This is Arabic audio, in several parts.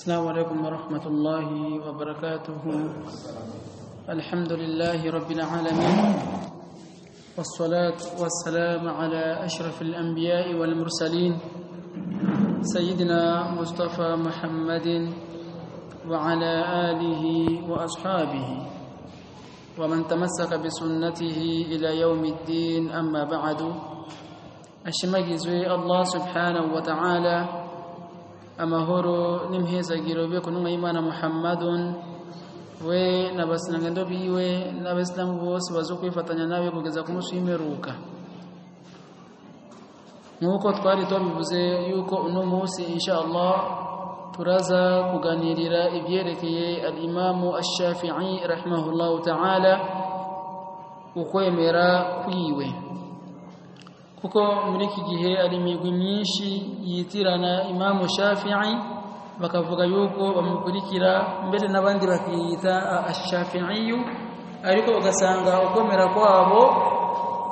السلام عليكم ورحمة الله وبركاته. الحمد لله رب العالمين والصلاة والسلام على أشرف الأنبياء والمرسلين سيدنا مصطفى محمد وعلى آله وأصحابه ومن تمسك بسنته إلى يوم الدين أما بعد. Allah subhanahu wa ta'ala amahoro n'imhezagiro byo kununga imana Muhammadun we n'abasinangendo biwe n'abasilamu bose bazo kwifatanya nawe kugeza ku munsi w'imperuka nk'uko twari twabivuze yuko uno munsi insha Allah turaza kuganirira ibyerekeye al-imamu ash-shafi'i rahimahullahu ta'ala ukwemera kwiwe kuko muri iki gihe ari imigwi myinshi yitirana imamu shafi'i bakavuga yuko bamukurikira mbere n'abandi bakiyita ashafi'iyu ariko ugasanga ukomera kwabo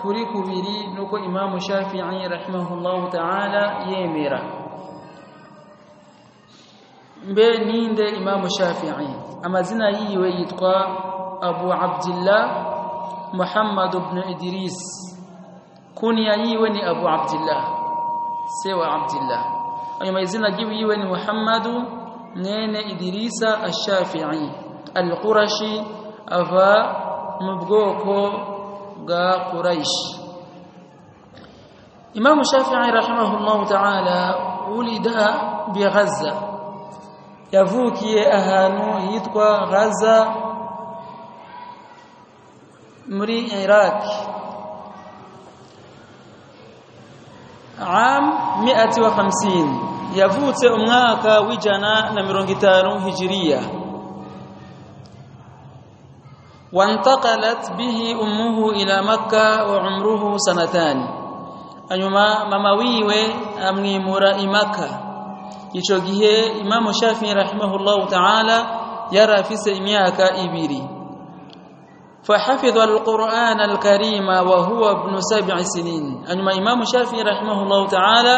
kuri kubiri nuko imamu shafi'i rahimahullahu ta'ala yemera. Mbe ninde imamu shafi'i? Amazina yiwe yitwa abu abdillah muhammad ibn idris kunia yiwe ni Abu Abdullah sewa Abdullah hanyuma izina yiwe ni Muhammadu mwene Idrisa ash-Shafi'i al-Qurashi ava mu bwoko bwa Quraish Imam Shafi'i rahimahullahu ta'ala ulida bi Gaza yavukiye ahantu hitwa Gaza muri Iraq am 150 yavutse umwaka w'ijana na mirongo itanu hijiriya وانتقلت به أمه إلى مكة وعمره سنتان أيما ماما ويوي أميمورا إمكة ico gihe Imam Shafi'i rahimahullahu ta'ala yara afise imyaka ibiri فحفظ القرآن الكريم وهو ابن سبع سنين أنما إمام الشافعي رحمه الله تعالى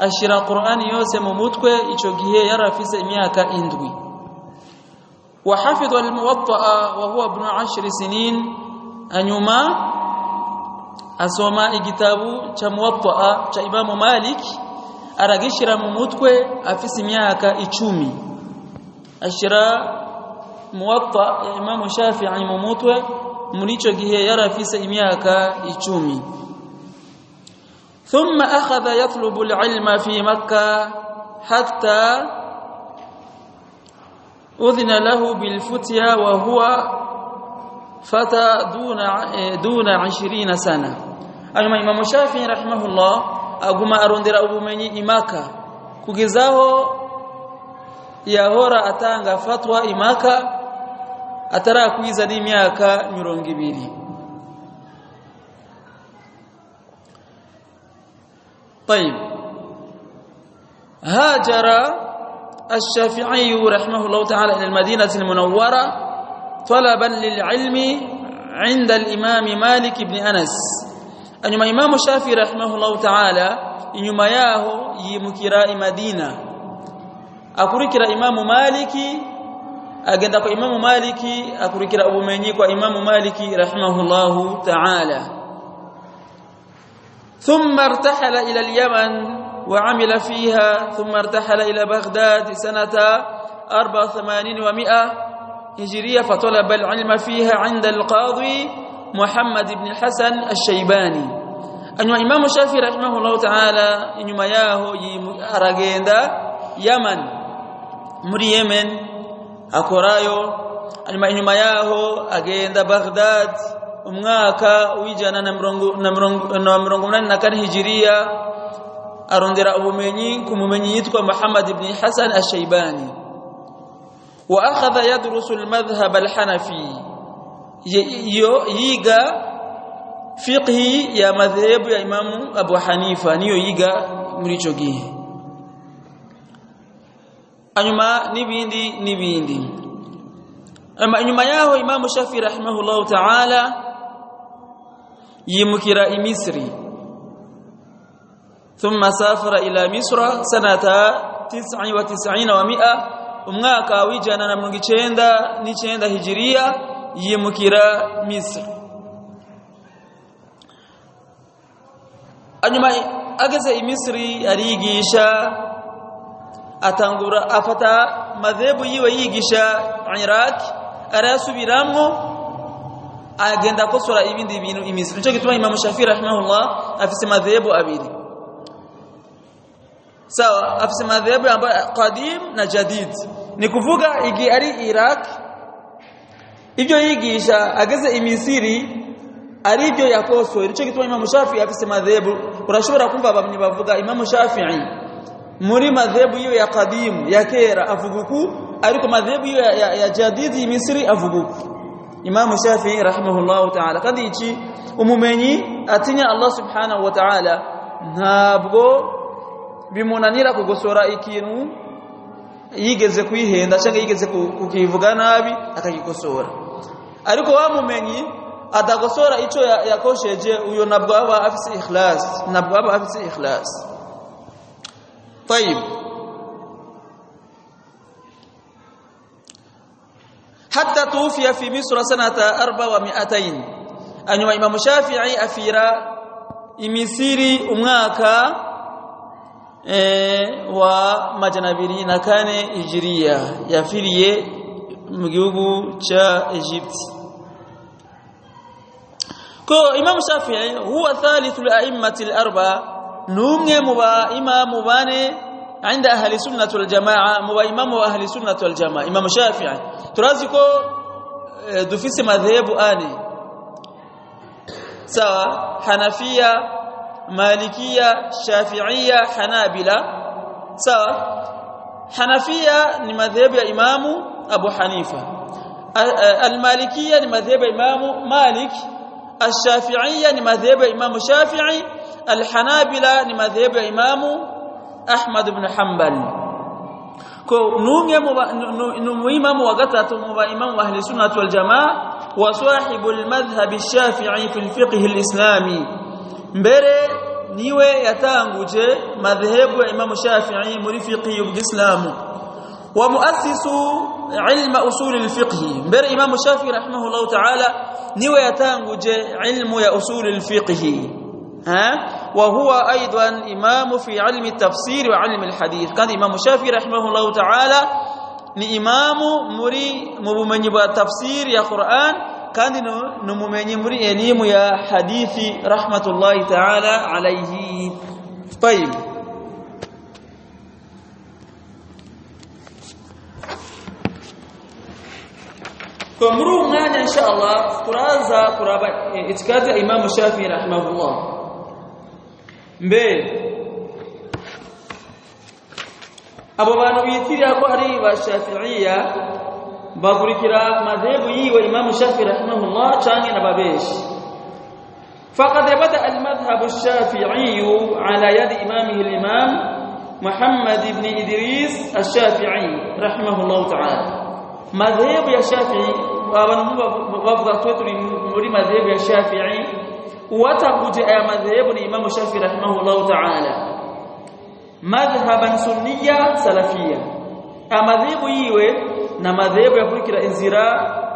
أشرى القرآن يوسم متكوى إيشوغيه يرى في سمياك إندوي وحفظ الموطأ وهو ابن عشر سنين أنما أسوما إجتابو كموطأ كإمام مالك أرغشر ممتكوى أفي سمياك إيشومي أشرى muwatta ya Imam Shafi'i mumutwe mlicho gihe yara afisa miaka 10 thumma akhadha yatlubu al-ilma fi makkah hatta udhina lahu bil futya wa huwa fata duna duna 20 sana alima Imam Shafi'i rahimahullah aguma arondera ubumenyi imaka kugezaho yahora atanga fatwa imaka atarakwiza n'imyaka mirongo ibiri. طيب. هاجر الشافعي رحمه الله تعالى إلى المدينة المنورة طلبا للعلم عند الإمام مالك بن أنس. أنما إمام الشافعي رحمه الله تعالى إنما ياهو يمكرا مدينة أكركرا إمام مالكي agenda kwa Imamu Maliki akurikira ubumenyi kwa Imamu Maliki rahimahullahu ta'ala ثم ارتحل إلى اليمن وعمل فيها ثم ارتحل إلى بغداد سنة 84 ومئة هجرية فطلب العلم فيها عند القاضي محمد بن الحسن الشيباني. أن إمام الشافعي رحمه الله تعالى إنما ياهو أرغيندا يمن muri Yemen akorayo hanyuma inyuma yaho agenda Baghdad umwaka w'ijana na mirongo na mirongo na mirongo na kane hijiria arondera ubumenyi kumumenyi yitwa Muhammad ibn Hasan ash-Shaybani wa akhadha yadrusu al-madhhab al-Hanafi. Yiga fiqhi ya madhhabu ya Imam Abu Hanifa niyo yiga muri gihe hanyuma n'ibindi n'ibindi nyuma yaho Imam Shafi rahimahullahu ta'ala yimukira i Misri ثم سافر إلى مصر سنة تسع وتسعين ومئة umwaka w'ijana na mirongo icenda n'icenda hijiriya yimukira misiri hanyuma ageze i misiri ariyigisha atangura afata madhebu yiwe yigisha iraq arasubiramwo agenda akosora ibindi bintu imizi. Nico gituma Imam Shafi rahimahullah afise madhebu abiri. Sawa afise madhebu ambayo qadim na jadid. Ni kuvuga igi ari iraq ibyo yigisha ageze imisiri misiri ari ibyo yakosoye nico gituma Imam Shafi afise madhebu urashobora kumva abamwe bavuga Imam shafii muri madhehebu yiwe ya qadim ya kera avuga uku ariko madhehebu yiwe ya, ya, ya jadidi misri avuga uku imamu shafii rahimahullahu ta'ala. Kandi iki umumenyi atinya allah subhanahu wa ta'ala ntabwo bimunanira kugosora ikintu yigeze kwihenda cyangwa yigeze kukivuga nabi akagikosora. Ariko wa mumenyi atagosora ico yakosheje uyo nabwo aba afise ikhlas nabwo aba afise ikhlas. طيب. حتى توفي في مصر سنة أربع ومئتين أن يوم إمام شافعي أفيرا إمسيري أمناكا إيه، ومجنبيري نكان إجريا يفيري مجيوبو شا إجيبت كو إمام شافعي هو ثالث الأئمة الأربعة. Numwe mu ba imamu bane عند أهل السنة والجماعه مو امام أهل السنة والجماعه امام الشافعي turazi ko dufise madhehebu ani sawa hanafia malikia shafiia hanabila sawa hanafia ni madhehebu ya imamu abu hanifa almalikia ni madhehebu ya imamu malik الشافعيه ni madhehebu ya imamu shafi'i alhanabila ni madhehebu ya imamu Ahmad ibn Hanbal ko numwe mu imamu wa gatatu mu ba imamu ahli sunnah wal jamaa wa sahibul madhhab ash-shafi'i fi al-fiqh al-islami mbere niwe yatanguje madhehebu ya imamu shafi'i muri fiqh al-islam wa muassisu ilma usul al-fiqh mbere imamu shafi'i rahimahullah ta'ala niwe yatanguje ilmu ya usul al-fiqh ها؟ وهو أيضا إمام في علم التفسير وعلم الحديث. كان إمام الشافعي رحمه الله تعالى ني امام مري مبمني بالتفسير يا قران كان نمومني مري علم يا حديث رحمه الله تعالى عليه طيب kumru mwana inshallah kuranza kuraba امام الشافعي رحمه الله mbe abo bantu biyitirira ko ari bashafiiya bagurikira madhebu yiwe imamu shafi rahimahullah cyane na babeshi فقد بدا المذهب الشافعي على يد امامه الامام محمد بن ادريس الشافعي رحمه الله تعالى مذهب يا الشافعي وابن مبعث توتري مذهب يا شافعي watakuje aya madhehebu ni Imam Shafi rahimahullah ta'ala madhhaban sunniya salafia amadhehebu yiwe na madhehebu ya kurikira inzira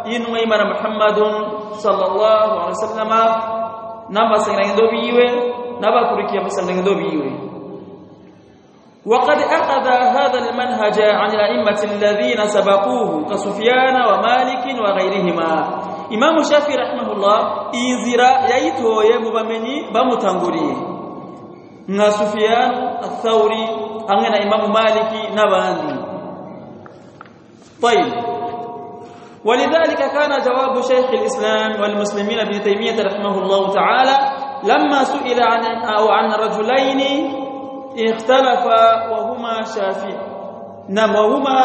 inwe imana Muhammadun sallallahu alaihi wasallama namba sangendo biwe nabakurikiye musangendo biwe وقد أخذ هذا المنهج عن الأئمة الذين سبقوه كسفيان ومالك وغيرهما Imam Shafi rahimahullah inzira yayitoye mu bamenyi bamutanguriye. Nka Sufyan al-Thawri hamwe na Imam Maliki n'abandi. طيب ولذلك كان جواب شيخ الإسلام والمسلمين ابن تيمية رحمه الله تعالى لما سئل عن أو عن رجلين اختلفا وهما شافعي نعم وهما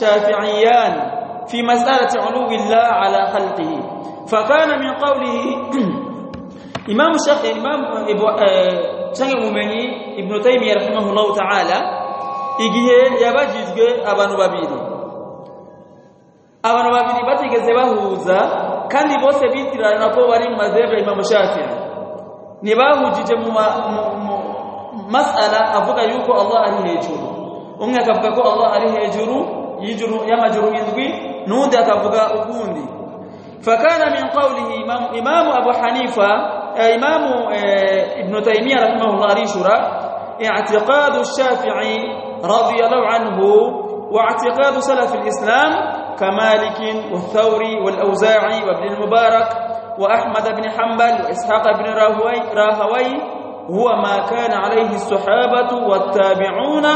شافعيان في مسألة علو الله على خلقه فكان من قوله إمام الشيخ إمام شيخ المؤمني ابن تيمية رحمه الله تعالى igihe yabajijwe abantu babiri abantu babiri batigeze bahuza kandi bose bitirana ko bari mu ya Imam Shafi'i ntibahujije mu masala avuga yuko Allah ari hejuru umwe akavuga ko Allah ari hejuru y'ijuru y'amajuru indwi nundi akavuga ukundi fakana min qawlihi imam imam abu hanifa imam ibn taymiyyah rahimahullah arishura i'tiqad ash-shafi'i radiyallahu anhu واعتقاد سلف الإسلام كمالك والثوري والأوزاعي وابن المبارك وأحمد بن حنبل وإسحاق بن راهوي, راهوي هو ما كان عليه الصحابة والتابعون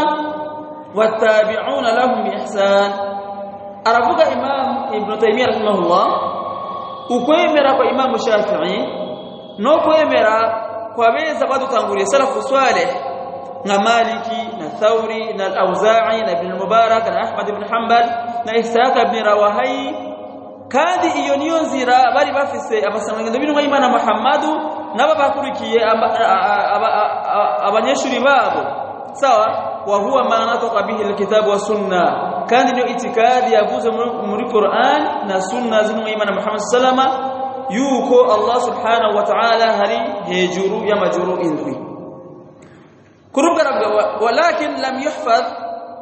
والتابعون لهم بإحسان. aravuga imam ibn taymiyyah rahimahullah ukwemera kwa imamu shafi'i no kwemera kwa beza badutanguriye salafu swale na maliki na thauri na al-auza'i na ibn mubarak na ahmad ibn hanbal na ishaq ibn rawahi kandi iyo niyo nzira bari bafise abasanganyendo b'intumwa imana muhammadu nabo bakurikiye abanyeshuri babo sawa wa huwa ma nataqa bihi alkitabu wa sunna kandi niyo itikadi yavuze muri Qur'an na sunna z'intumwa y'Imana Muhammad sallama yuko Allah subhanahu wa ta'ala hari hejuru ya majuru indwi كرب ولكن لم يحفظ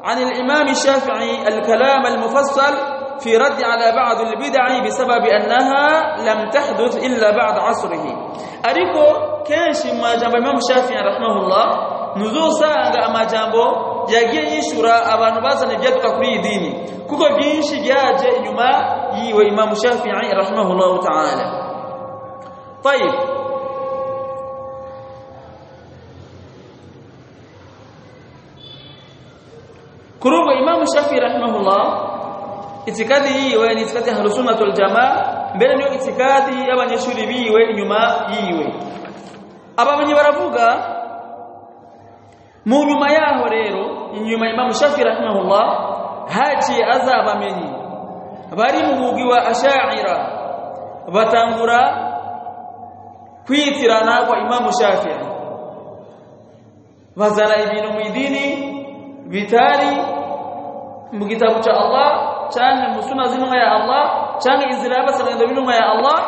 عن الإمام الشافعي الكلام المفصل في رد على بعض البدع بسبب أنها لم تحدث إلا بعد عصره أريكو كانش ما جنب الإمام الشافعي رحمه الله نزول ساعة أما جنبه yagiye yishura abantu bazana ibyatuka kuri iyi dini kuko byinshi byaje inyuma yiwe Imam Shafi'i rahimahullah ta'ala طيب kurugo Imam Shafi rahimahullah itikadi yiwe ni itikadi ya sunnah wal jamaa mbere niyo itikadi y'abanyeshuri biwe inyuma yiwe abamenye baravuga mu yaho rero inyuma Imam Shafi rahimahullah haciye azabamenye bari mu mugwi wa asha'ira batangura kwitirana kwa Imam Shafi bazana ibintu mu idini bitari mu cha Allah cyangwa mu sunna z'intumwa ya Allah cyangwa inzira y'abasangendo b'intumwa ya Allah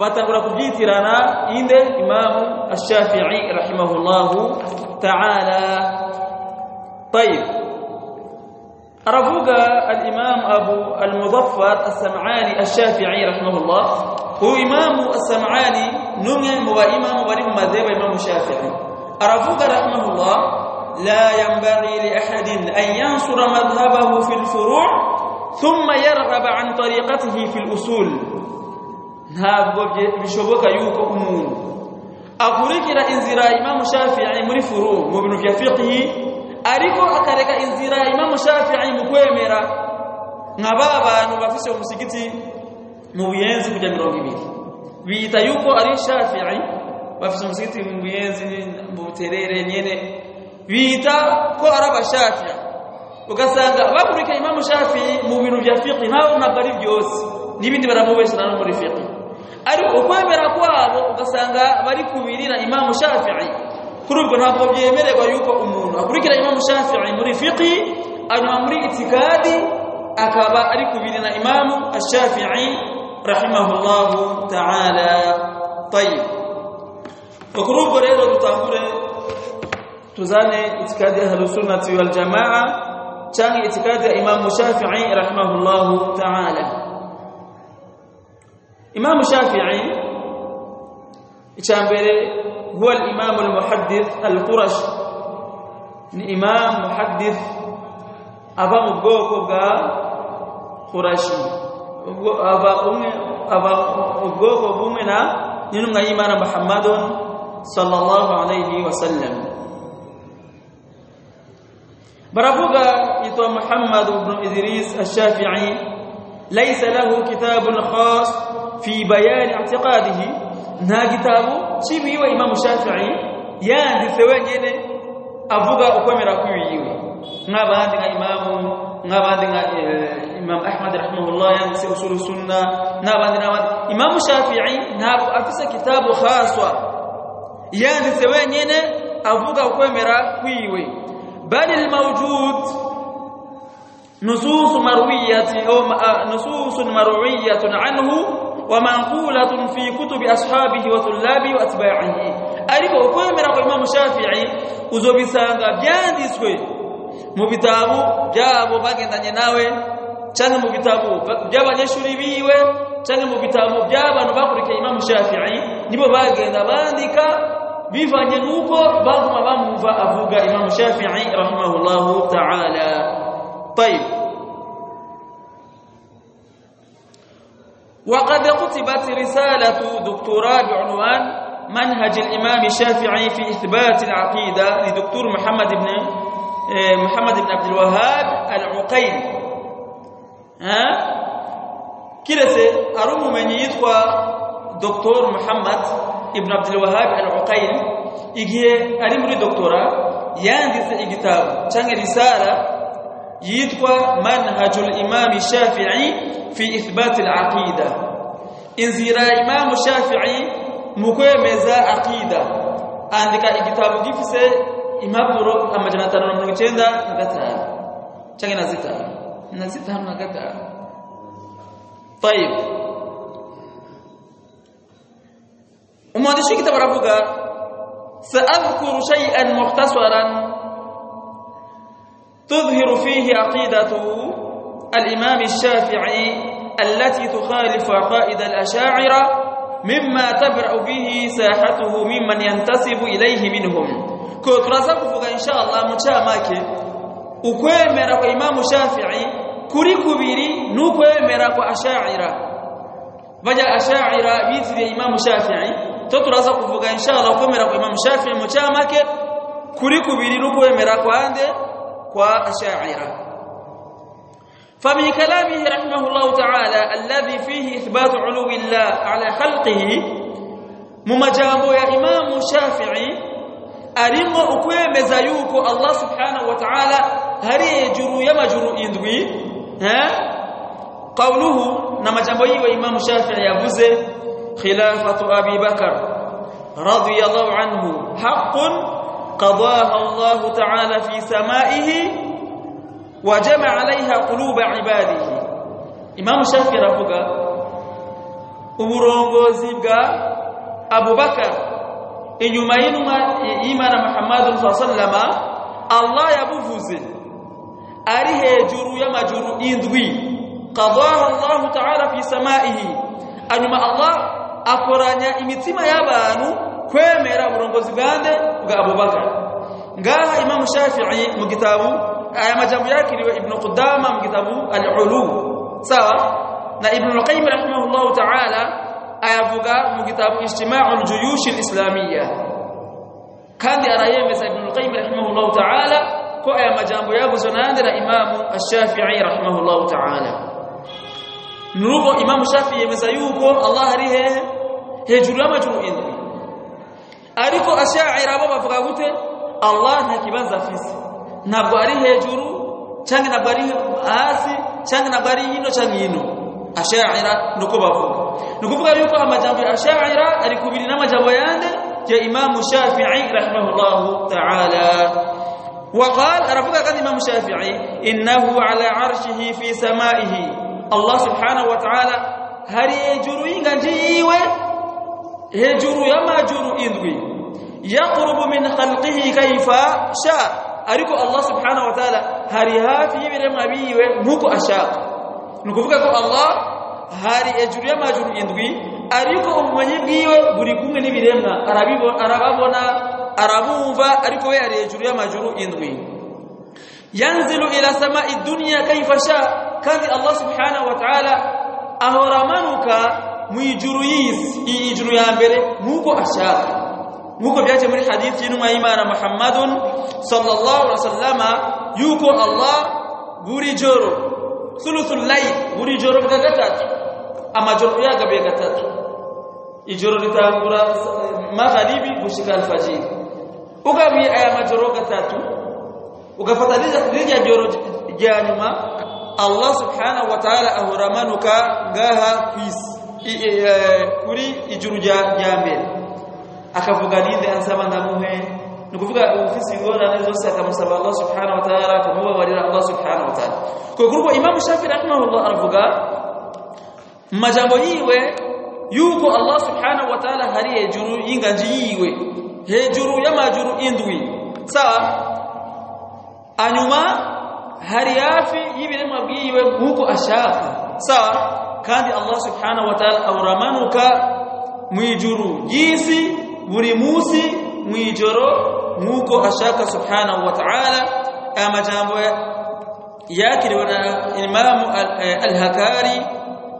batangura kubyitirana inde Imam Ash-Shafi'i rahimahullahu ta'ala طيب aravuga al-Imam Abu al-Mudaffar as-Sam'ani Ash-Shafi'i rahimahullah huyu Imam as-Sam'ani numwe mu ba imam bari mu madhhabu Imam Shafi'i aravuga rahimahullah لا ينبغي لأحد أن ينصر مذهبه في الفروع ثم يرغب عن طريقته في الأصول ntabwo bishoboka yuko umuntu akurikira inzira Imam Shafi'i muri furu mu bintu bya fiqh ariko akareka inzira Imam Shafi'i mu kwemera nkaba abantu bafise umusigiti mu buyenzi kujya 200 bita yuko ari Shafi'i bafise umusigiti mu buyenzi mu buterere nyene. Bita ko araba Shafi'i. Ugasanga bakurika Imam Shafi'i mu bintu bya fiqh ntaho ntabwo ari byose. Nibindi baramubeshera no muri fiqh ariko ukwemera kwabo ugasanga bari kubirira Imam Shafi'i kuri ntabwo byemererwa yuko umuntu akurikira Imam Shafi'i muri fiqh anyuma muri itikadi akaba ari kubirira Imam Ash-Shafi'i rahimahullahu ta'ala طيب kuri rero dutangure tuzane itikadi ya sunnati wal jamaa cyangwa itikadi ya Imam Shafi'i rahimahullahu ta'ala Imam Shafi'i ichambere huwa al-Imam al-Muhaddith al-Qurash ni Imam Muhaddith aba mu bwoko bwa Qurashi aba umwe aba ubwoko bumwe na n'intumwa y'Imana Muhammadun sallallahu alayhi wa sallam baravuga yitwa Muhammad ibn Idris al-Shafi'i laysa lahu kitabun khas في بيان اعتقاده نا كتابو تشيبي و امام الشافعي ياندي سوينين افوغا اوكوميرا كويوي نا باندي نا إمام نا باندي نا آه، إمام أحمد رحمه الله ياندي أصول السنة. نا باندي نا إمام الشافعي نا أفسا كتابو خاصا ياندي سوينين افوغا اوكوميرا كويوي بل الموجود نصوص مروية أو آه، نصوص مروية عنه ومنقوله في كتب اصحابه وطلابه واتباعه ariko ukwemera kwa Imam Shafi'i uzobisanga byanditswe mu bitabu byabo bagendanye nawe cyangwa mu bitabu by'abanyeshuri biwe cyangwa mu bitabu by'abantu bakurikiye Imam Shafi'i nibo bagenda bandika bivanye nuko baguma bamumva avuga Imam Shafi'i rahimahullahu ta'ala طيب وقد كتبت رسالة دكتوراه بعنوان منهج الإمام الشافعي في إثبات العقيدة لدكتور محمد بن محمد بن عبد الوهاب العقيل. ها؟ كده أروم من يدخل دكتور محمد ابن عبد الوهاب العقيل. ari muri doktora yanditse igitabo cyangwa risala يتقى منهج الإمام الشافعي في إثبات العقيدة. إنزيرا إمام الشافعي مكوية مزا عقيدة. عندك إكتاب جفس إمام روك أما جنتان رمضان كتين دا نغتا. چاكي نزيتا نزيتا نغتا. طيب. أما دي شو كتاب رفوك سأذكر شيئا مختصرا تظهر فيه عقيدة الإمام الشافعي التي تخالف عقائد الأشاعرة مما تبرأ به ساحته ممن ينتسب إليه منهم. كنت رزقه إن شاء الله متشامك وكوامر إمام الشافعي كوري كبيري نو كوامر أشاعرة. فجاء أشاعرة بيثر إمام الشافعي. تترزقه إن شاء الله كوامر إمام الشافعي متشامك كوري كبيري نو كوامر أشاعرة Ash'ira فمن كلامه رحمه الله تعالى الذي فيه إثبات علو الله على خلقه ممجامو يا إمام شافعي أرمو أكويمز يوكو الله سبحانه وتعالى هري يجرو يمجرو إندوي ها؟ قوله نمجامو يا إمام شافعي يبوزي خلافة أبي بكر رضي الله عنه حق قضاها الله تعالى في سمائه وجمع عليها قلوب عباده Imam Shafi aravuga uburongozi bwa Abu Bakar inyuma y'inuma y'Imana Muhammad sallama Allah yabuvuze ari hejuru y'amajuru indwi qadaha Allah ta'ala fi samaihi anyuma Allah akoranya imitima y'abantu kwemera uburongozi bwande bwa Abubakar ngaha Imam Shafi'i mu gitabu aya majambo yakiriwe Ibn Qudama mu gitabu Al-Ulu. Sawa? Na Ibn Qayyim rahimahullahu ta'ala ayavuga mu gitabu istima'ul Juyush al-Islamiyya kandi arayemeza Ibn Qayyim rahimahullahu ta'ala ko aya majambo yavuzwe nande na Imam Ash-Shafi'i rahimahullahu ta'ala. Nuko Imam Shafi'i yemeza yuko Allah ari hehe hejuru y'amajuru indwi ariko asha'ira bo bavuga gute Allah nta kibanza afise ntabwo ari hejuru cyangwa ntabwo ari hasi cyangwa ntabwo ari hino cyangwa hino asha'ira nuko bavuga nukuvuga yuko amajambo ya asha'ira ari kubiri n'amajambo yande ya Imam Shafi'i rahimahullahu ta'ala وقال أرفق كان إمام الشافعي إنه على عرشه في سمائه الله سبحانه وتعالى هل يجروا ينجيوه hejuru y'amajuru indwi yaqrubu min khalqihi kayfa sha ariko Allah subhanahu wa ta'ala hari hafi y'ibiremwa biwe nkuko ashaka nukuvuga ko Allah hari hejuru y'amajuru indwi ariko ubumenyi bwiwe buri kumwe n'ibiremwa arabibona arababona arabumva ariko we ari hejuru y'amajuru indwi yanzilu ila sama'i dunya kayfa sha kandi Allah subhanahu wa ta'ala ahora manuka mwijuru yisi ijuru ya mbere nkuko ashaka nkuko byaje muri hadithi y'intumwa y'Imana Muhammadun sallallahu alaihi wasallama yuko Allah buri joro thuluthul layl buri joro bwa gatatu amajoro yagabe gatatu ijoro litangura magharibi gushika alfajiri ugabiye aya majoro gatatu ugafataniza kurya joro rya nyuma Allah subhanahu wa ta'ala ahuramanuka ngaha kwisi kuri ijuru rya mbere. Akavuga ninde ansaba ndamuhe? Ni kuvuga ufise ingorane zose akamusaba Allah subhanahu wa ta'ala akamubabarira Allah subhanahu wa ta'ala. Kwa kuruko Imam Shafi rahimahullah aravuga majambo yiwe yuko Allah subhanahu wa ta'ala hari hejuru y'inganji yiwe hejuru y'amajuru indwi. Sawa anyuma hari yafi y'ibiremwa bwiwe nkuko ashaka. Sawa kandi Allah subhanahu wa ta'ala auramanuka mwijuru jinsi buri munsi mwijoro nkuko ashaka subhanahu wa ta'ala amajambo na Imam al-Hakari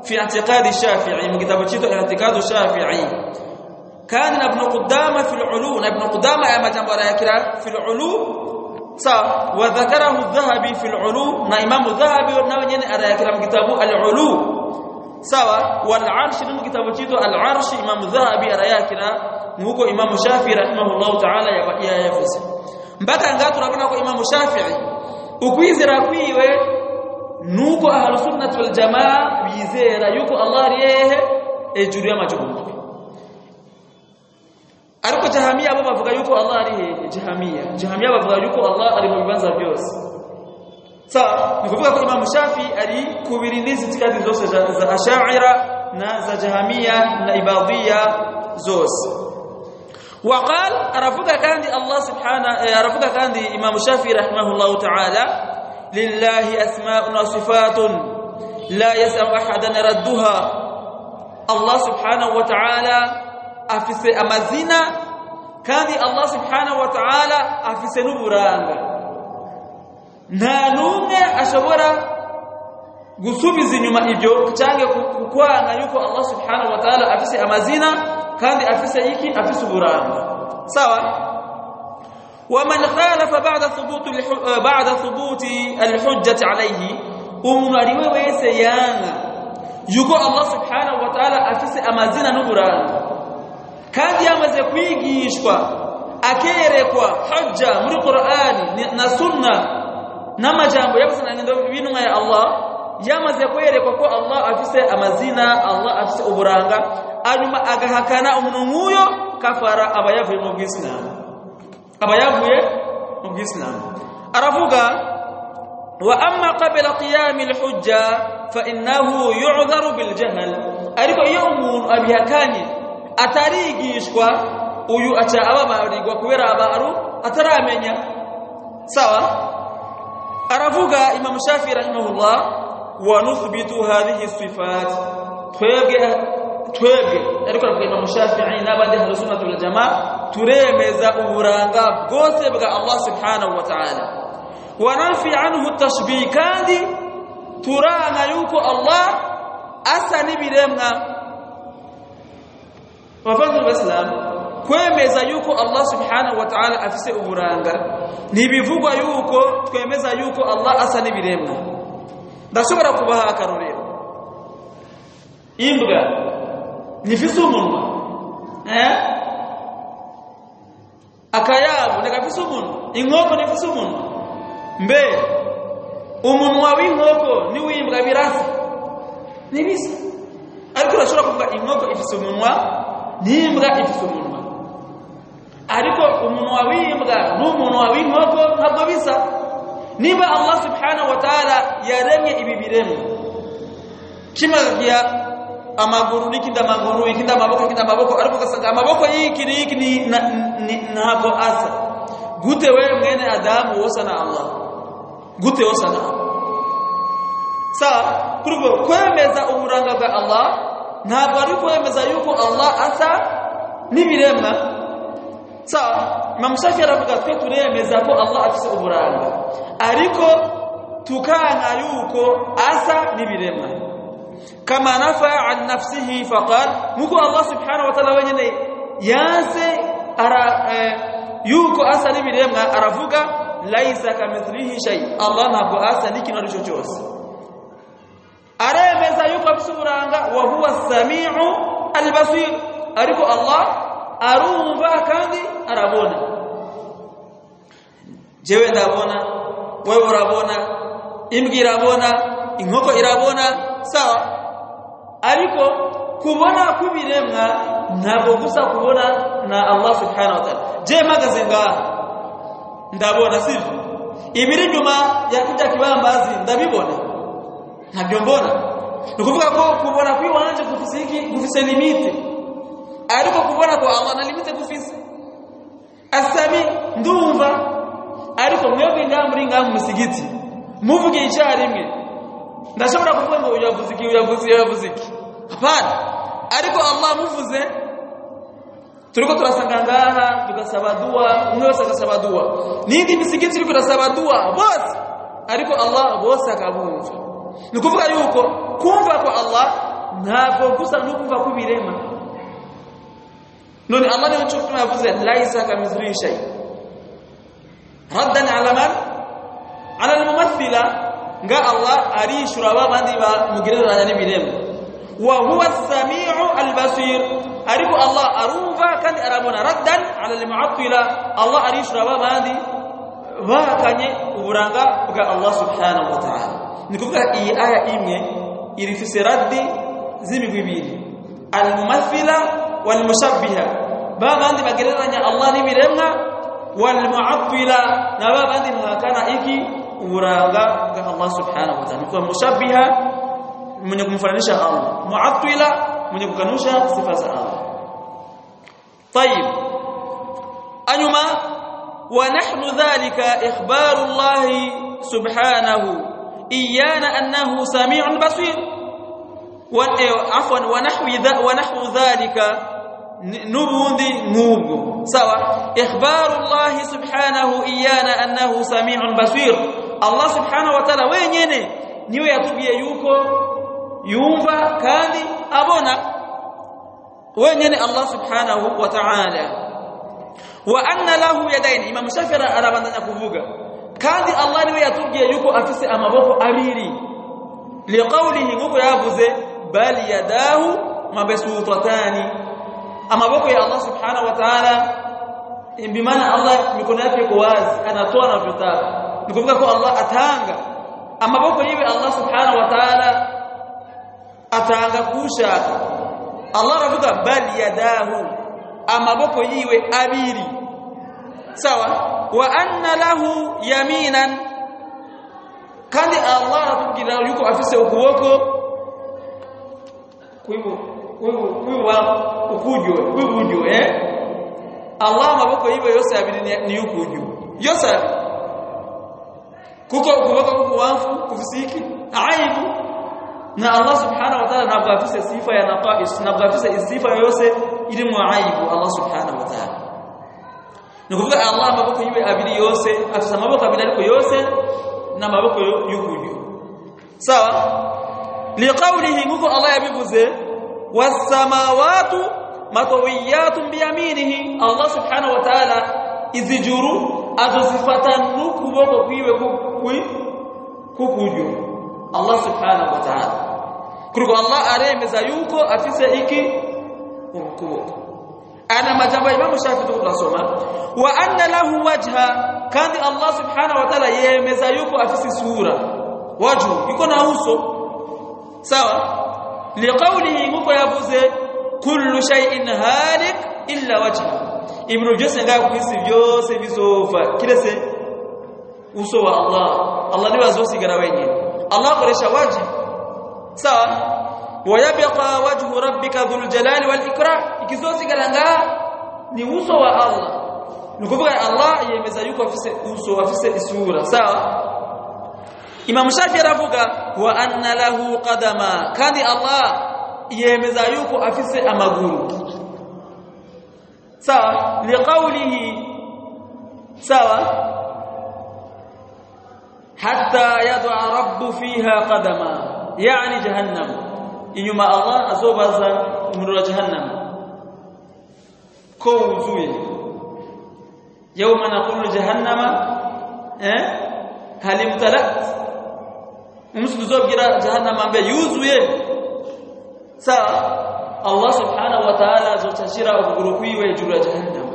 fi i'tiqad al-Shafi'i mu kitabu chetu i'tiqad al-Shafi'i كان ابن قدامة في العلو ابن قدامة أما جنب رايكرا في العلو صح وذكره الذهبي في العلو نا إمام الذهبي ونوين رايكرا من كتابه العلو sawa? Wal arsh ndio kitabu chito al arsh imam dhahabi arayaki na huko imam shafi rahimahullahu taala ya ya yafusi mpaka ngaa tunakwenda kwa imam shafi'i? Ukwizira kwiwe nuko ahl sunnah wal jamaa bizera yuko allah yehe ejuria majukumu ariko jahamia baba vuka yuko allah ari jahamia. Jahamia baba vuka yuko allah ari mu sawa nikuvuka kwa imam shafi alikubiri hizi itikadi zote za ashaira na وقال رفقه كان الله سبحانه رفقه كان امام الشافعي رحمه الله تعالى لله اسماء وصفات لا يسع احد ردها الله سبحانه وتعالى افسي امزينا كان الله سبحانه وتعالى افسي نبرانا nta numwe ashobora gusubiza inyuma ibyo cyangwa kukwanga yuko Allah subhanahu wa ta'ala afise amazina kandi afise iki afise uburanga sawa ومن خالف بعد ثبوت بعد ثبوت الحجة عليه umuntu ariwe wese yanga yuko Allah subhanahu wa ta'ala afise amazina n'uburanga kandi yamaze kwigishwa akerekwa hujja muri Qur'ani na sunna n'amajambo y'abasanangindo bintumwa ya Allah yamaze kwerekwa ko Allah afise amazina Allah afise uburanga anyuma agahakana umuntu nk'uyo kafara abayavuye mu bw'Islam abayavuye mu bw'Islam aravuga wa amma qabla qiyam al-hujja fa innahu yu'dharu bil ariko iyo umuntu abihakanye atarigishwa uyu acha ababarirwa kubera abaru ataramenya. Sawa aravuga imam shafi rahimahullah wa nuthbitu hadhihi sifat twebwe twebwe ariko aravuga imam shafi'i n'abandi halusuna tul jamaa turemeza uburanga bwose bwa Allah subhanahu wa ta'ala wa nafi anhu tashbih kandi turanga yuko Allah asa n'ibiremwa wafadhlu waislamu kwemeza yuko Allah subhanahu wa ta'ala afise uburanga. Nibivugwa yuko twemeza yuko Allah asa n'ibiremwa. Ndashobora kubaha akarorero. Imbwa nifise umunwa. Eh? Akayabu nagafise umunwa. Inkoko nifise umunwa. Mbe umunwa w'inkoko ni w'imbwa birasa nibisa ariko urashobora kuvuga inkoko ifise umunwa n'imbwa ifise umunwa. Ariko umuntu w'imbwa n'umuntu wab'inkoko ntabwo bisa. Niba Allah subhanahu wa ta'ala yaremye ibi biremwa kimwe amaguru n'ikinda amaguru ikinda amaboko ikinda amaboko ariko ugasanga amaboko y'iki n'iki ntabwo asa. Gute wewe mwene adamu wosa na Allah? Gute wosa na sawa kurubwo kwemeza uburanga bwa Allah ntabwo ari kwemeza yuko Allah asa n'ibiremwa sawa Imam Shafi aravuga turemeza ko Allah afise uburanga ariko tukanga yuko asa n'ibiremwa kama nafa an nafsihi faqal muko Allah subhanahu wa ta'ala wenyene yase ara yuko asa n'ibiremwa aravuga laisa kamithlihi shay Allah ntabwo asa n'ikintu cyose aremeza yuko afise uburanga wa huwa as-sami'u al-basir ariko Allah arumva kandi arabona. Jewe ndabona wewe urabona imbwa irabona inkoko irabona sawa? Ariko kubona kubiremwa ntabwo gusa kubona na Allah subhanahu wa ta'ala. Je magaze ngaha ndabona sivyo? Ibiri nyuma ya kijya kibambazi ndabibona. Ntabyo mbona. Nikuvuga ko kubona kw'iwanje gufise iki? Gufise limite ariko kubona kwa Allah na limite kufisa asami ndumva. Ariko mwebwe ngamuri ngamu msigiti. Mu musigiti muvuge icyarimwe ndashobora kuvuga ngo uyavuze iki uyavuze uyavuze iki hapana. Ariko Allah muvuze turiko turasanga ngaha tugasaba dua umwe wese agasaba dua nindi misigiti iriko irasaba dua bose ariko Allah bose akabumva ni kuvuga yuko kumva kwa Allah ntabwo gusa no kumva نوري الله يوتشوك ما فزت ليس كمثله شيء. ردا على من؟ على الممثلة. جاء الله أري شرابا ما دي بمجرد أن يبدم وهو السميع البصير. أريب الله أروفا كان أرابنا ردا على المعطلة. الله أري شرابا ما دي وكان يبرانا بقى الله سبحانه وتعالى. نقول إيه آية إيه إيه في زي ما الممثلة wal-mushabbiha babandi bagereranya Allah n'ibiremwa wal-mu'attila na babandi bahakana iki uburanga bwa Allah subhanahu wa ta'ala kwa mushabbiha mwenye kumfananisha Allah mu'attila mwenye kukanusha sifa za Allah طيب anyuma ونحن ذلك إخبار الله سبحانه إيانا أنه سميع بصير عفوا ونحو ونحو ذلك نبوذي نوب سوا إخبار الله سبحانه إيانا أنه سميع بصير الله سبحانه وتعالى وين niwe yatubwiye yuko yumva kandi abona wenyene Allah subhanahu wa ta'ala wa anna lahu yadayn imam shafi'i arabandanya kuvuga kandi Allah niwe yatubwiye yuko afise amaboko abiri liqawlihi nguko yavuze بل يداه مبسوطتان. أما بوكو يا الله سبحانه وتعالى بمعنى الله يكون يفي كواز أنا توى نفوتا نكوفك كو الله اتانغا أما بوكو يبي الله سبحانه وتعالى اتانغا كوشا. الله رفوكا بل يداه. أما بوكو يوي أبيري. سوا. وأن له يمينا. كان الله رفوكي لا يكو أفسه وكوكو wewe wewe ukujwe wewe ujwe eh? Allah maboko hivyo yose abiri ni ukujwe. Yose kuko kuboko kuko wafu kufisiki aibu. Na Allah subhanahu wa ta'ala anabafisa sifa ya naqais anabafisa sifa yose ili muaibu Allah subhanahu wa ta'ala. Nikuvuka Allah maboko hivyo abili yose afisa maboko abiri yose na maboko yukujo sawa? لقوله نقول الله يبيبوزه والسماوات مطويات بيمينه. الله سبحانه وتعالى إذ جروا أجزفتان نقوبة قيبه كوكوديو الله سبحانه وتعالى. كرقو الله أريه مزايوكو أتسى إكي كوكوكو أنا ما جاب إمام الشافي رسول وأن له وجه كان الله سبحانه وتعالى يمزايوكو أتسى سورة. وجه يكون أوسو. Sawa? Liqawlihi nguko yavuze kullu shay'in halik illa wajha ibnu jose ngaya kuhisi vyose bizofa kirese uso wa Allah. Allah ndiwe azosigara wenye Allah koresha waji sawa? Wayabqa wajhu rabbika dhul jalali wal ikram. Ikizosigara nga ni uso wa Allah. Nikuvuga Allah yemeza yuko afise uso afise isura sawa Imam Shafi aravuga wa anna lahu qadama kandi Allah yemeza yuko afise amaguru sawa liqawlihi sawa hatta yad'a rabbu fiha qadama yani jahannam inyuma Allah azobaza umuriro jahannam ko uzuye yawma naqulu jahannama eh hal imtalat umsuzobgira jahannama ambe yuzuye sawa Allah subhanahu wa ta'ala azotashira ukuguru kwiwe juu ya jahannam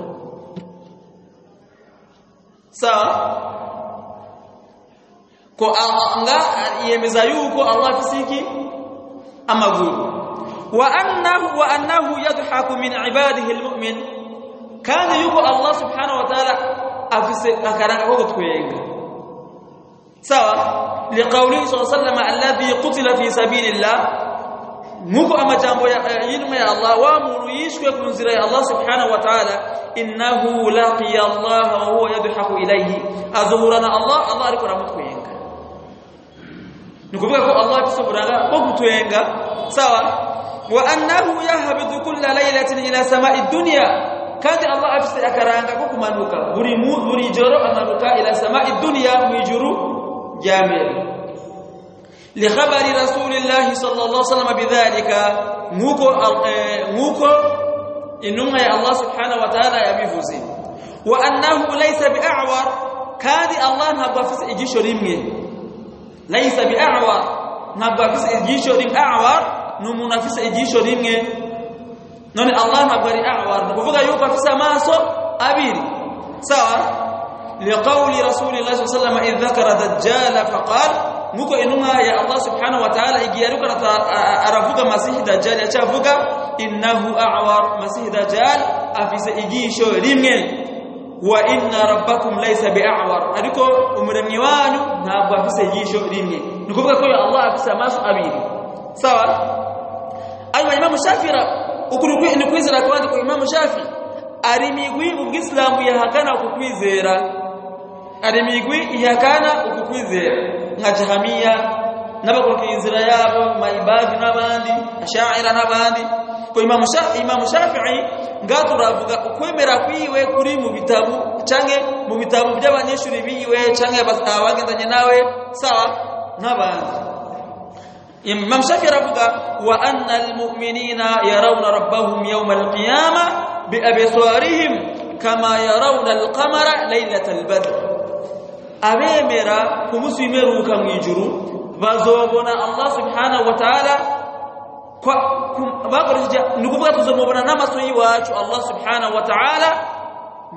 sawa ko anga yemeza yuko Allah fisiki amaguru wa annahu wa annahu yadhaku min ibadihi almu'min kana yuko Allah subhanahu wa ta'ala afise akaranga ko kutwenga sawa liqawli sallallahu alladhi qutila fi sabilillah nkuko amajambo ya Allah wa muntu yishwe ku nzira ya Allah subhanahu wa ta'ala innahu laqiya Allah wa huwa yadhaku ilayhi azuhurana Allah Allah ariko aramutwenga nikuvuga ko Allah afite uburanga bwo gutwenga sawa wa annahu yahbidu kulla laylatin ila sama'i dunya kandi Allah afite akaranga ko kumanuka buri buri joro amanuka ila sama'i dunya mu jamil لخبر رسول الله صلى الله عليه وسلم بذلك نوكو نوكو إنما يا الله سبحانه وتعالى يبيفوزي وأنه ليس بأعور كان الله نبافس إجيشو ريمي. ليس بأعور نبافس إجيشو ريم أعور نمنافس إجيشو ريمي. نون الله نباري أعور. نبوغا يوكا في سماسو أبيري. سوا لقول رسول الله صلى الله عليه وسلم إذ ذكر الدجال فقال نكو إنما يا الله سبحانه وتعالى يغيرك ارفق مسيح الدجال يا شافوكا إنه أعور مسيح الدجال أفيس ايجي شو ريمين وإن ربكم ليس بأعور. اديكو أمرني وانو نابو أفيس ايجي شو ريمين نكو بكو الله أفيس ماسو ابيني سوا ايما أيوة، إمام الشافعي ukurukwe ni kwizera kwandi ku imam shafi ari migwi ubwislamu yahakana ku kwizera ari yakana ihakana ukukwizera. Nka jahamia n'abakurikiye inzira yabo maibadi n'abandi ashaira n'abandi. Ko imam shafi imam shafi'i ngaturavuga ukwemera kwiwe kuri mu bitabu canke mu bitabu by'abanyeshuri biwe canke abagendanye nawe sawa n'abandi. Imam shafi'i aravuga wa anna almu'minina yarawna rabbahum yawm alqiyamah bi absarihim kama yarawna alqamara laylat badr abemera kumusi imeruka mu bazobona Allah subhanahu wa ta'ala kwa bakoresheje nikuvuga tuzomubona n'amaso yiwacu Allah subhanahu wa ta'ala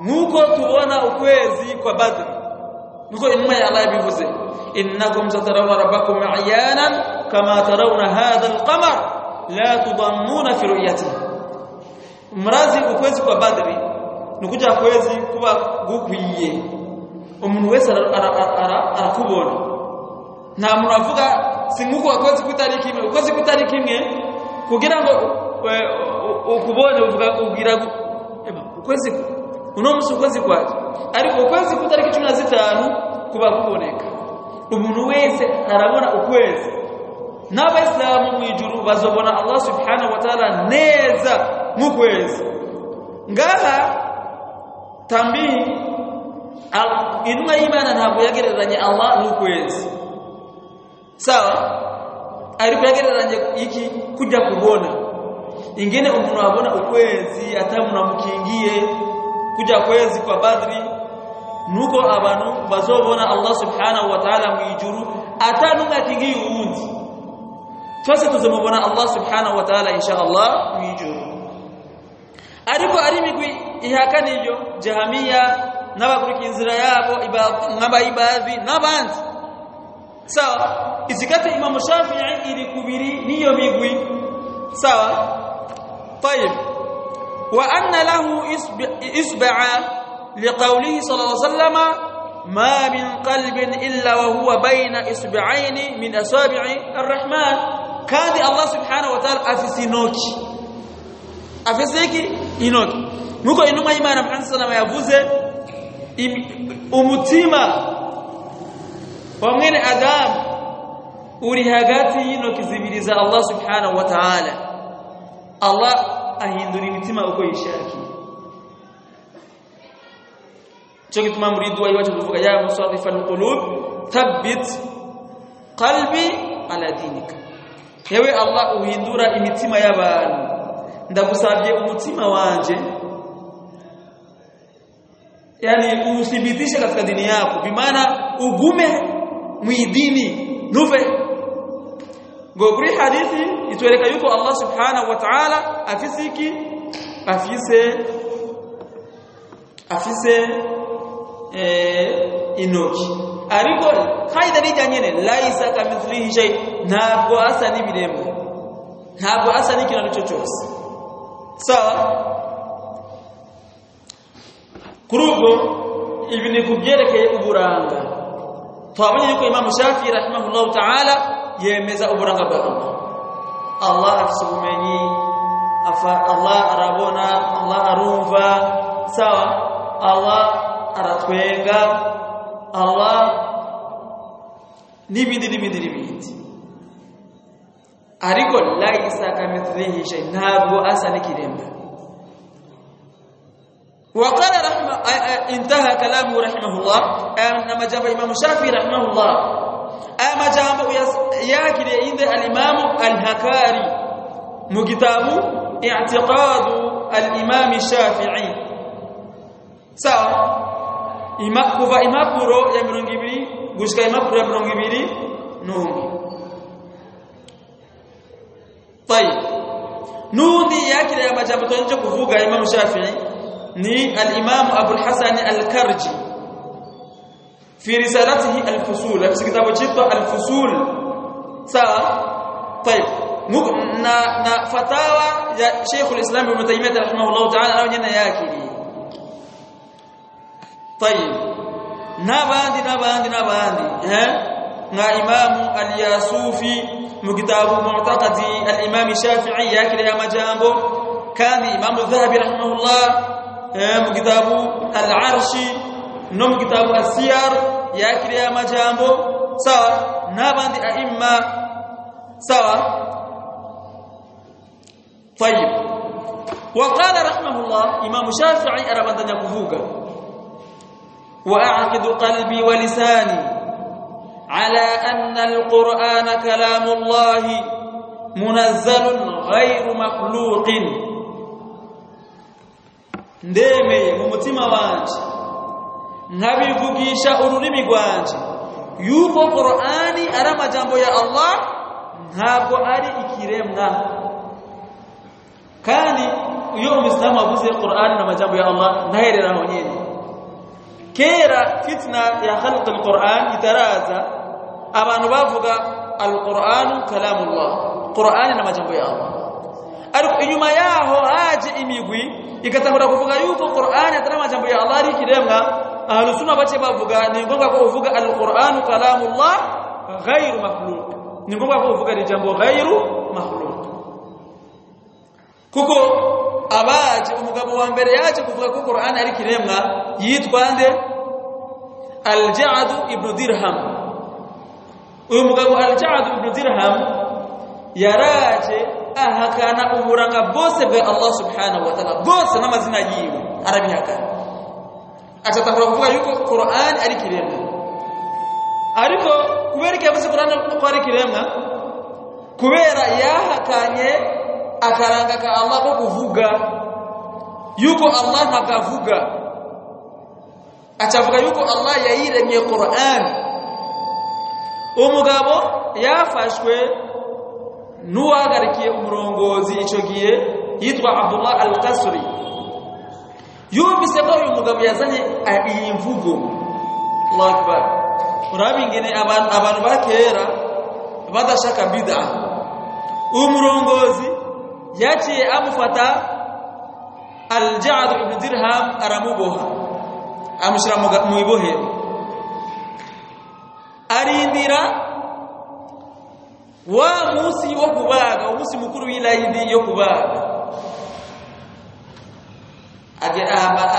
nuko tubona ukwezi kwa badri nuko inuma ya Allah bivuze innakum satarawna rabbakum ayanan kama tarawna hadha alqamar la tudannuna fi ru'yatihi mrazi ukwezi kwa badri nukuja kwezi kuba gukwiye umuntu wese arakubona nta muntu avuga sinkuko wakoze ku imwe ukoze ku imwe? Kugira ngo ukubone ubwira ukwezi uno munsi kwaje ariko ukwezi ku itariki cumi na zitanu kuba kuboneka. Umuntu wese arabona ukwezi. N'abayisilamu mu ijuru bazobona Allah subhanahu wa ta'ala neza nk'ukwezi ngaha tambii inua imana na hapo Allah ni sawa sawa alipoyagereranye iki kuja kubona. Ingine abona ukwezi hata mnamukingie kuja kwezi kwa badri. Nuko abanu bazobona Allah subhanahu wa ta'ala mwijuru atanu nukakingi uunzi. Twese tuzomubona Allah subhanahu wa ta'ala insha Allah mwijuru alipo arimigwi ihakanijo jahamia n'abakurikiye inzira yabo nk'abayibadhi n'abandi sawa izikate Imam Shafi'i iri kubiri niyo migwi sawa طيب وان له اصبع لقوله صلى الله عليه وسلم ما من قلب الا وهو بين اصبعين من اصابع الرحمن كان الله سبحانه وتعالى afisinoki afisiki inoki nuko inuma imana Muhammad sallallahu yavuze umutima wa mwene adam uri hagati y'intoki kizibiriza Allah subhanahu wa ta'ala. Allah ahindura imitima uko yishakiye. Cyo gituma muri dua iwacu ya musarrifa alqulub thabbit qalbi ala dinika yewe Allah uhindura imitima y'abantu. Ndagusabye umutima wanje yani uthibitishe katika dini yako. Bimaana ugume muidini nuve ngo kuri hadithi itwereka yuko Allah subhanahu wa ta'ala afisiki afise afise eh inoki ariko kaida rijanyene laisa kamithlihi shay. Ntabwo asa n'ibiremwe ntabwo asa n'ikintu sawa kuri ubwo ibi ni kubyerekeye uburanga. Twabonye yuko Imam Shafi rahimahullahu ta'ala yemeza uburanga bwa Allah. Allah afise ubumenyi Allah arabona Allah arumva sawa Allah aratwenga Allah n'ibindi n'ibindi n'ibindi. Ariko laisa kamithlihi shay ntabwo asa n'ikiremba. وقال رحمه انتهى كلامه رحمه الله انما جاب الامام الشافعي رحمه الله اما جاب ياكل عند الإمام الهكاري. مكتاب اعتقاد الإمام الشافعي. sawa ima kuva impapuro ya mirongo ibiri gushika impapuro ya mirongo ibiri n'umwe طيب. nundi yakire amajambo twaje kuvuga Imam Shafi'i ni al-Imam Abu al-Hasan al-Karji fi risalatihi al-Fusul fi kitabu chito al-Fusul sawa طيب na na fatawa ya Sheikh al-Islam Ibn Taymiyyah rahimahullah ta'ala anaonyesha yakili طيب nabandi nabandi nabandi eh na imamu al-Yasufi mukitabu mu'taqadi al-Imam Shafi'i yakile ya majambo kandi imamu Dhahabi rahimahullah mukitabu al-Arshi no mukitabu as-Siyar yakile ya majambo. Sawa nabandi aimma. Sawa. طيب وقال رحمه الله امام الشافعي اربندنا كفوغا واعقد قلبي ولساني على ان القران كلام الله منزل غير مخلوق ndemeye mu mutima wanjye nkabivugisha ururimi rwanjye yuko korani ari amajyambere ya Allah? Ntabwo ari ikiremwa. Kandi iyo umuyisilamu avuze korani ni amajyambere ya Allah ntaherera honyine kera fitina ya haruta korani itaraza abantu bavuga al korani karamurwa korani ni amajyambere ya Allah. Ariko inyuma yaho haje imigwi ikatangura kuvuga yuko Qur'ani atari majambo ya Allah ari kiremwa ahlus sunna bace bavuga ni ngombwa ko uvuga al-Qur'an kalamullah ghairu makhluq ni ngombwa ko uvuga jambo ghairu makhluq kuko abaje umugabo wa mbere yaje kuvuga ko Qur'an ari kiremwa yitwa nde Al-Ja'd ibn Dirham uyu mugabo Al-Ja'd ibn Dirham yaraje ahakana uburanga bwose bwa Allah subhanahu wa ta'ala. Bwose n'amazina yiwe. Arabihakana atatangura kuvuga yuko Qur'an ari kiremwa ariko kubera yavuze Qur'an ko ari kiremwa kubera yahakanye akaranga ka Allah ko kuvuga. Yuko Allah ntakavuga acavuga yuko Allah yayiremye Qur'an. Umugabo yafashwe nuwagarikiye umurongozi ico gihe yitwa Abdullah al-Qasri. Yumvise ko uyu mugabo yazanye iyi mvugo. Urabingene abantu bakera badashaka bid'a. Uyu murongozi yaciye amufata al-Ja'd ibn Dirham aramuboha amushira mu ibohero arindira wa musi wo kubaga umunsi mukuru w'ilayidi yo kubaga.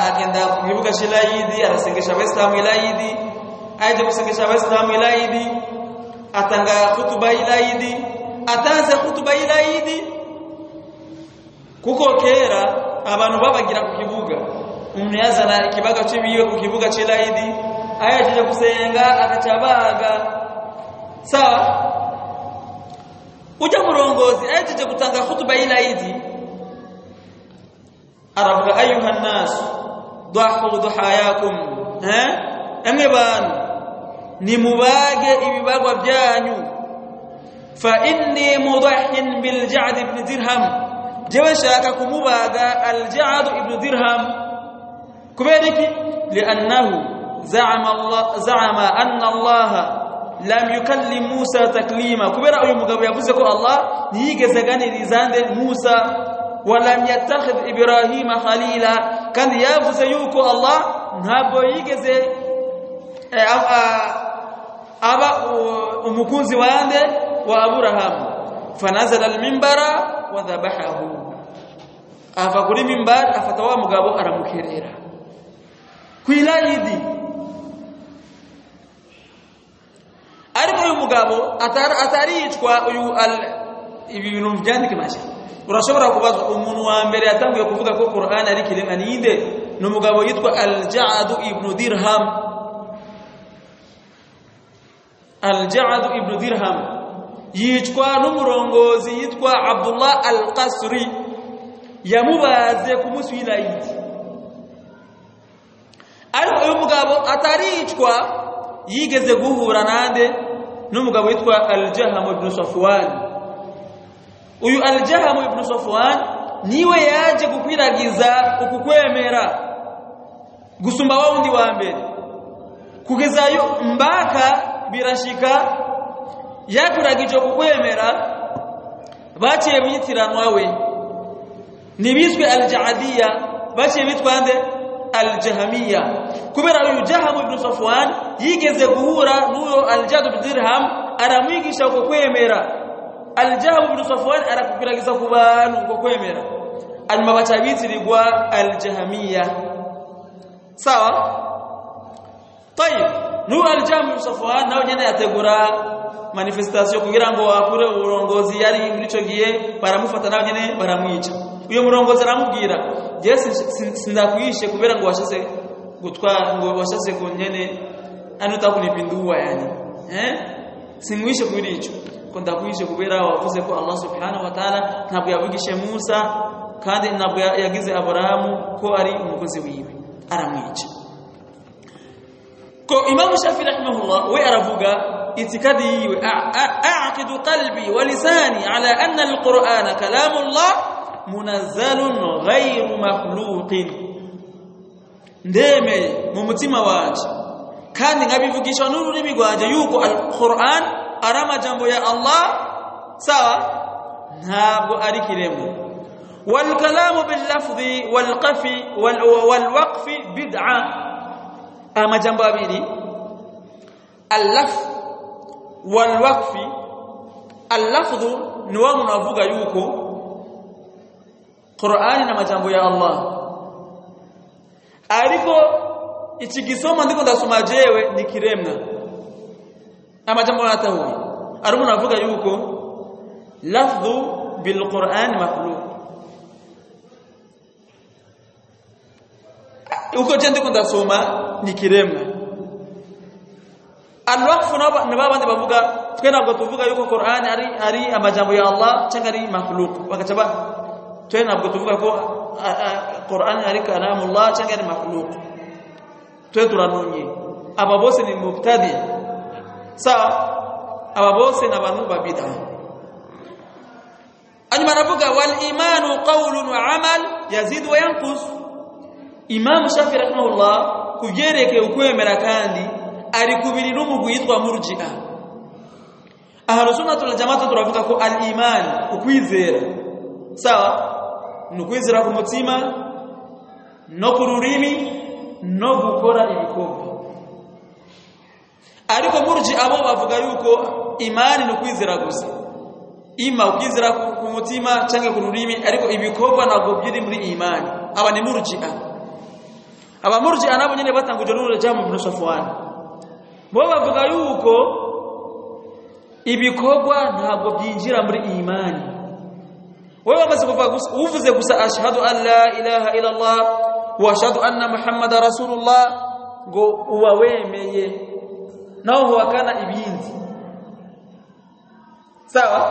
Agenda ku kibuga cy'ilayidi arasengesha abayisilamu ilayidi aje gusengesha abayisilamu ilayidi atanga hutuba ilayidi atanze hutuba ilayidi kuko kera abantu babagira ku kibuga umuntu yazana ikibaga cy'ibiwe ku kibuga cy'ilayidi aje kusenga agacabaga sawa ujya murongozi ayaje gutanga hutuba y'ilayidi aravuga ayuha nas dhahu dhahayakum eh emwe bantu nimubage ibibagwa byanyu fa inni mudahin bil ja'd ibn dirham jewe shaka kumubaga al ja'd ibn dirham kuberiki li'annahu za'ama Allah za'ama anna Allah لم يكلم موسى تكليما. كبر اي مغاب يفزه كو الله نيغيزه غاني ريزاند موسى. ولم يتخذ إبراهيم خليلا. كان يفزه يوكو الله نابو يغيزه آه، آه، آه، آبا أمكونزي وانده وابراهام فنزل المنبر وذبحه. افا كل منبر افتوا مغابو أرمكيريرا. كيلا يدي. Ariko uyu mugabo ataricwa uyu ibi bintu byandike mashya urashobora kubaza umuntu wa mbere yatangiye kuvuga ko Qur'an ari kirema ninde ni umugabo yitwa Al-Ja'd ibn Dirham. Al-Ja'd ibn Dirham. Yicwa n'umurongozi yitwa Abdullah Al-Qasri. Yamubaze ku munsi w'Eid. Ariko uyu mugabo ataricwa yigeze guhura nande n'umugabo witwa al-Jahm ibn Safwan. Uyu al-Jahm ibn Safwan niwe yaje kukwiragiza ukukwemera gusumba wundi wa mbere. Kugeza mbaka birashika yakuragije kukwemera baciye bitiranwa we. Nibiswe Al-Ja'diyya baciye bitwa nde? Al-Jahmiyya kubera uyu Jaham ibn Safwan yigeze guhura n'uyo aljadu ibn Dirham aramwigisha uko kwemera Al-Jaham ibn Safwan arakugiragiza ku bantu uko kwemera anyuma baca bitirirwa Al-Jahmiyya sawa tayib nuyo Al-Jaham ibn Safwan nawe nyene yategura manifestation kugira ngo akure uburongozi yari muri cyo gihe baramufata nawe nyene baramwica uyo murongozi aramubwira je sindakwishe kubera ngo washase gutwa ngo washase kunyene anuta kunipindua yani eh? Singwishe kuri ico. Ko kubera wavuze ko Allah subhanahu wa ta'ala ntabwo yavugishe Musa kandi ntabwo yagize Abrahamu ko ari umukozi wiwe. Aramwica. Ko Imam Shafi rahimahullah we aravuga itikadi yiwe a'qidu qalbi wa lisani ala anna al-Qur'ana kalamullah munazzalun ghayru makhluqin ndemeye mu mutima wanje kandi nkabivugishwa n'ururimi rwanje yuko al-Qur'an ari amajambo ya Allah sawa ntabwo ari wal qafi wal waqfi bid'a amajambo abiri al-laf wal waqfi al-lafdhu ni wa munavuga yuko Qur'ani na majambo ya Allah alipo ichikisoma ndiko ndasoma jewe ni kiremwa amajambo hata huyu Arumu navuga yuko lafdhu bil Qur'an makhluq uko jende ndiko ndasoma ni kiremwa alwaqfu na babandi bavuga tukenda kutuvuga yuko Qur'an ari ari amajambo ya Allah tengari makhluq wakataba twena kutuvuga ko Qur'an ari kalamullah changa ni makhluq. Twe turanonye aba bose ni mubtadi sawa aba bose na banu babida anyuma aravuga wal imanu qawlun wa amal yazid wa yanqus. Imam shafi rahimahullah kujereke ukwemera kandi ari kubiri n'umugwi yitwa murji'a. Ahlu sunnatul jamaa turavuga ko al iman ukwizera sawa nukwizera ku mutima no ku rurimi no gukora ibikorwa. Ariko murji abo bavuga yuko imani ni kwizera gusa. Ima ukizera ku mutima cyangwa ku rurimi ariko ibikorwa ntabwo biri muri imani. Aba ni murji'a. Aba murji'a nabo nyine batanguje n'uru jamu ibn Safwan. Bo bavuga yuko ibikorwa ntabwo byinjira muri imani. Wewe gusa uvuze gusa ashhadu an la ilaha illa Allah wa ashhadu anna muhammadar rasulullah ngo uba wemeye naho huwakana ibindi sawa